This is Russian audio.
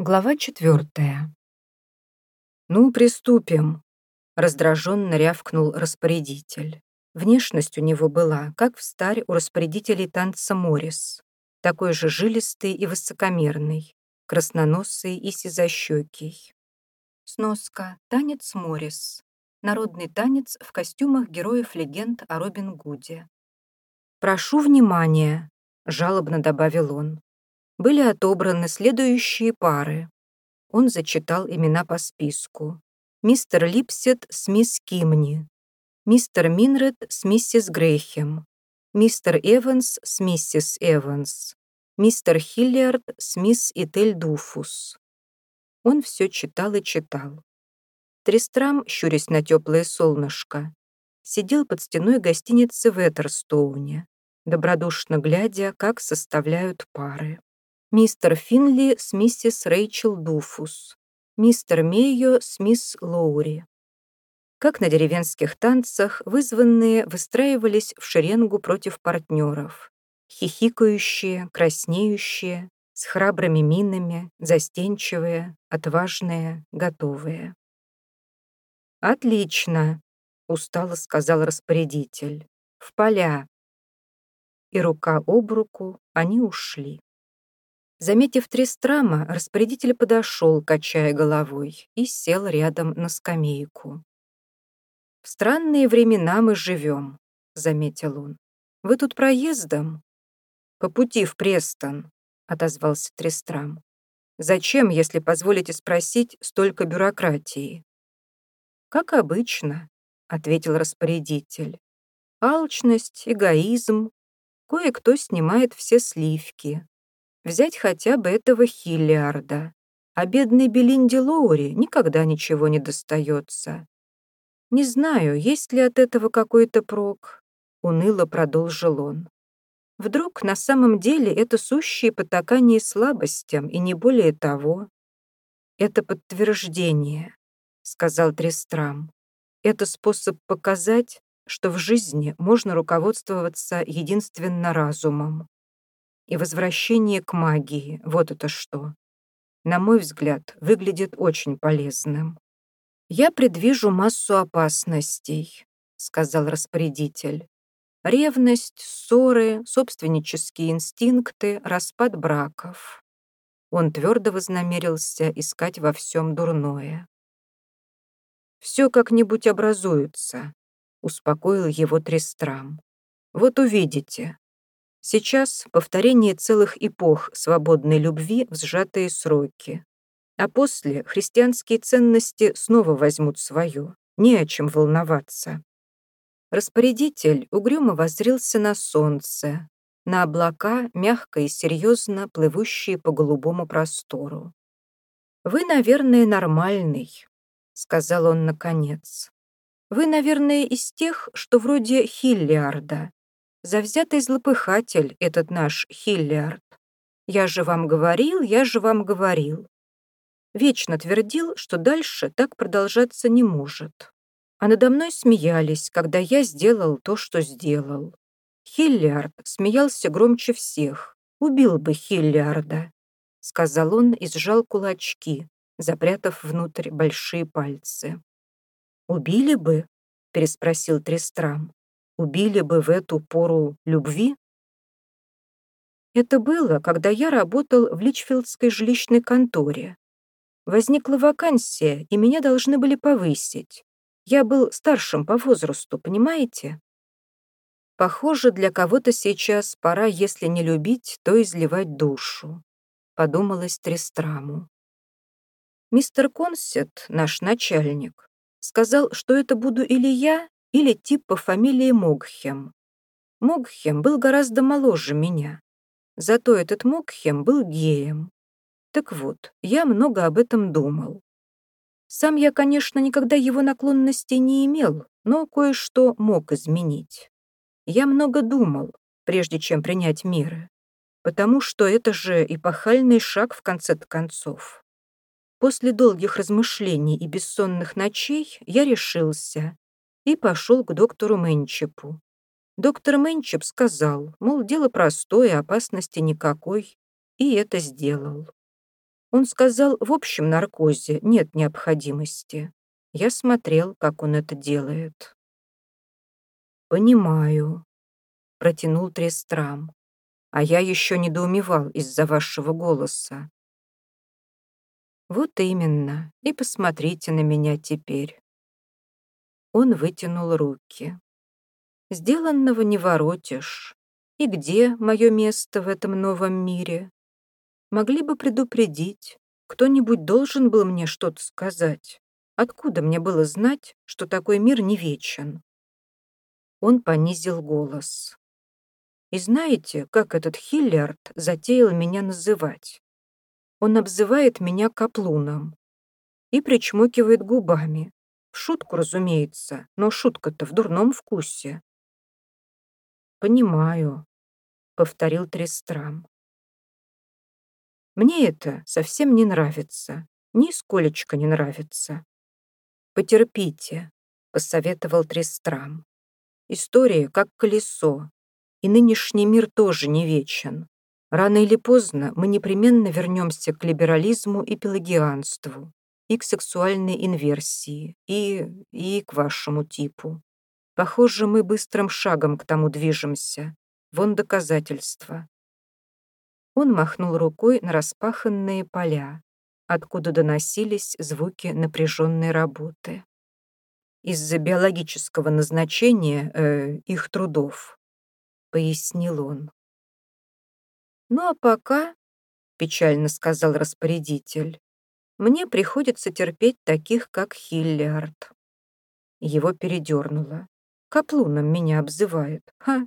Глава четвертая. «Ну, приступим», — раздраженно рявкнул распорядитель. Внешность у него была, как в старь у распорядителей танца Морис, такой же жилистый и высокомерный, красноносый и сизощекий. Сноска. Танец Морис. Народный танец в костюмах героев легенд о Робин Гуде. «Прошу внимания», — жалобно добавил он были отобраны следующие пары. Он зачитал имена по списку. Мистер Липсет с мисс Кимни, мистер Минред с миссис Грейхем, мистер Эванс с миссис Эванс, мистер Хиллиард с мисс Итель Дуфус. Он все читал и читал. Тристрам, щурясь на теплое солнышко, сидел под стеной гостиницы в Этерстоуне, добродушно глядя, как составляют пары мистер Финли с миссис Рэйчел Дуфус, мистер Мейо с мисс Лоури. Как на деревенских танцах, вызванные выстраивались в шеренгу против партнеров, хихикающие, краснеющие, с храбрыми минами, застенчивые, отважные, готовые. «Отлично», — устало сказал распорядитель. «В поля». И рука об руку они ушли. Заметив Трестрама, распорядитель подошел, качая головой, и сел рядом на скамейку. «В странные времена мы живем», — заметил он. «Вы тут проездом?» «По пути в Престон», — отозвался Трестрам. «Зачем, если позволите спросить, столько бюрократии?» «Как обычно», — ответил распорядитель. «Алчность, эгоизм. Кое-кто снимает все сливки, Взять хотя бы этого Хиллиарда. А бедной Белинде Лоури никогда ничего не достается. Не знаю, есть ли от этого какой-то прок, уныло продолжил он. Вдруг на самом деле это сущие потакание слабостям и не более того. Это подтверждение, сказал Трестрам. Это способ показать, что в жизни можно руководствоваться единственно разумом и возвращение к магии, вот это что. На мой взгляд, выглядит очень полезным. «Я предвижу массу опасностей», — сказал распорядитель. «Ревность, ссоры, собственнические инстинкты, распад браков». Он твердо вознамерился искать во всем дурное. «Все как-нибудь образуется», — успокоил его Трестрам. «Вот увидите, Сейчас повторение целых эпох свободной любви в сжатые сроки. А после христианские ценности снова возьмут свое. Не о чем волноваться. Распорядитель угрюмо воззрился на солнце, на облака, мягко и серьезно плывущие по голубому простору. «Вы, наверное, нормальный», — сказал он наконец. «Вы, наверное, из тех, что вроде Хиллиарда, Завзятый злопыхатель этот наш Хиллиард. Я же вам говорил, я же вам говорил. Вечно твердил, что дальше так продолжаться не может. А надо мной смеялись, когда я сделал то, что сделал. Хиллиард смеялся громче всех. Убил бы Хиллиарда, сказал он и сжал кулачки, запрятав внутрь большие пальцы. «Убили бы?» — переспросил Трестрам убили бы в эту пору любви? Это было, когда я работал в Личфилдской жилищной конторе. Возникла вакансия, и меня должны были повысить. Я был старшим по возрасту, понимаете? Похоже, для кого-то сейчас пора, если не любить, то изливать душу, подумалось Трестраму. Мистер Консет, наш начальник, сказал, что это буду или я, или тип по фамилии Могхем. Могхем был гораздо моложе меня. Зато этот Могхем был геем. Так вот, я много об этом думал. Сам я, конечно, никогда его наклонностей не имел, но кое-что мог изменить. Я много думал, прежде чем принять меры, потому что это же эпохальный шаг в конце концов. После долгих размышлений и бессонных ночей я решился и пошел к доктору Мэнчепу. Доктор Мэнчеп сказал, мол, дело простое, опасности никакой, и это сделал. Он сказал, в общем наркозе нет необходимости. Я смотрел, как он это делает. «Понимаю», — протянул Трестрам. «А я еще недоумевал из-за вашего голоса». «Вот именно, и посмотрите на меня теперь». Он вытянул руки. «Сделанного не воротишь. И где мое место в этом новом мире? Могли бы предупредить. Кто-нибудь должен был мне что-то сказать. Откуда мне было знать, что такой мир не вечен?» Он понизил голос. «И знаете, как этот Хиллиард затеял меня называть? Он обзывает меня каплуном и причмокивает губами. Шутку, разумеется, но шутка-то в дурном вкусе. «Понимаю», — повторил Трестрам. «Мне это совсем не нравится, нисколечко не нравится». «Потерпите», — посоветовал Трестрам. История как колесо, и нынешний мир тоже не вечен. Рано или поздно мы непременно вернемся к либерализму и пелагианству, и к сексуальной инверсии, и... и к вашему типу. Похоже, мы быстрым шагом к тому движемся. Вон доказательства. Он махнул рукой на распаханные поля, откуда доносились звуки напряженной работы из-за биологического назначения э, их трудов», — пояснил он. «Ну а пока», — печально сказал распорядитель, «мне приходится терпеть таких, как Хиллиард». Его передернуло. Каплуном меня обзывает. Ха,